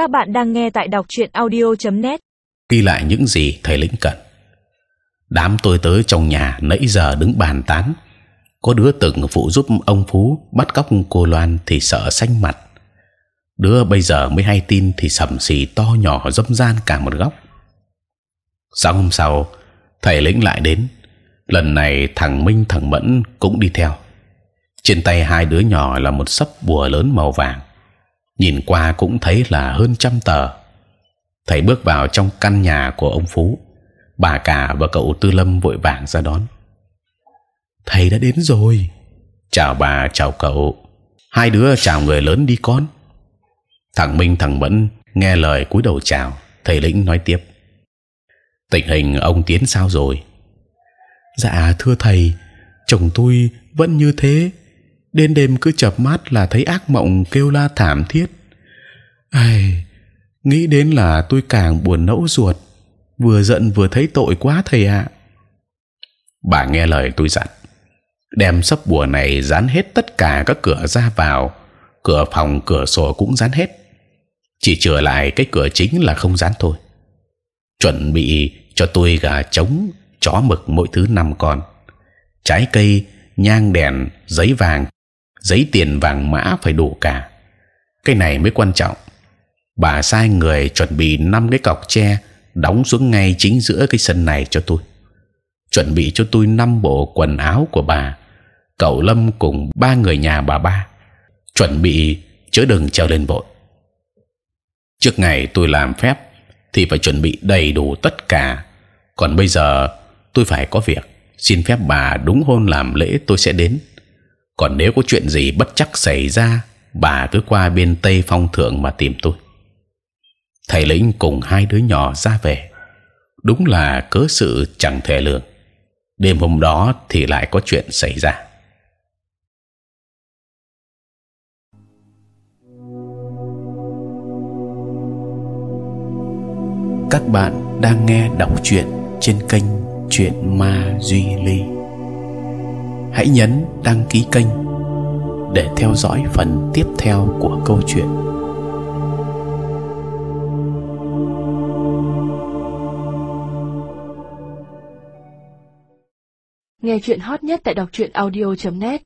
Các bạn đang nghe tại đọc truyện audio.net. Ghi lại những gì thầy lĩnh cần. Đám tôi tới trong nhà nãy giờ đứng bàn tán. Có đứa từng phụ giúp ông phú bắt cóc cô Loan thì sợ xanh mặt. Đứa bây giờ mới hay tin thì sầm xì to nhỏ dâm gian cả một góc. Sáng hôm sau, thầy lĩnh lại đến. Lần này thằng Minh thằng Mẫn cũng đi theo. Trên tay hai đứa nhỏ là một sấp bùa lớn màu vàng. Nhìn qua cũng thấy là hơn trăm tờ. Thầy bước vào trong căn nhà của ông Phú. Bà cả và cậu Tư Lâm vội vàng ra đón. Thầy đã đến rồi. Chào bà, chào cậu. Hai đứa chào người lớn đi con. Thằng Minh thằng Mẫn nghe lời cúi đầu chào. Thầy lĩnh nói tiếp. Tình hình ông tiến sao rồi? Dạ thưa thầy, chồng tôi vẫn như thế. Đêm đêm cứ chập mắt là thấy ác mộng kêu la thảm thiết. Ai, nghĩ đến là tôi càng buồn nẫu ruột. Vừa giận vừa thấy tội quá thầy ạ. Bà nghe lời tôi dặn, đem sấp bùa này dán hết tất cả các cửa ra vào, cửa phòng, cửa sổ cũng dán hết. Chỉ chừa lại cái cửa chính là không dán thôi. Chuẩn bị cho tôi gà trống, chó mực mỗi thứ năm con, trái cây, nhang đèn, giấy vàng, giấy tiền vàng mã phải đủ cả. Cái này mới quan trọng. Bà sai người chuẩn bị năm cái cọc tre đóng xuống ngay chính giữa cái sân này cho tôi. Chuẩn bị cho tôi năm bộ quần áo của bà, cậu Lâm cùng ba người nhà bà ba. Chuẩn bị chớ đừng treo lên vội. Trước ngày tôi làm phép thì phải chuẩn bị đầy đủ tất cả. Còn bây giờ tôi phải có việc, xin phép bà đúng hôn làm lễ tôi sẽ đến. Còn nếu có chuyện gì bất chắc xảy ra, bà cứ qua bên tây phong thượng mà tìm tôi. Thầy lĩnh cùng hai đứa nhỏ ra về, đúng là cớ sự chẳng thể lường. Đêm hôm đó thì lại có chuyện xảy ra. Các bạn đang nghe đọc truyện trên kênh Chuyện Ma Duy Ly. Hãy nhấn đăng ký kênh để theo dõi phần tiếp theo của câu chuyện. Nghe truyện hot nhất tại đọc truyện audio.net.